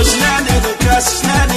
Cause now they're the cuss, now they're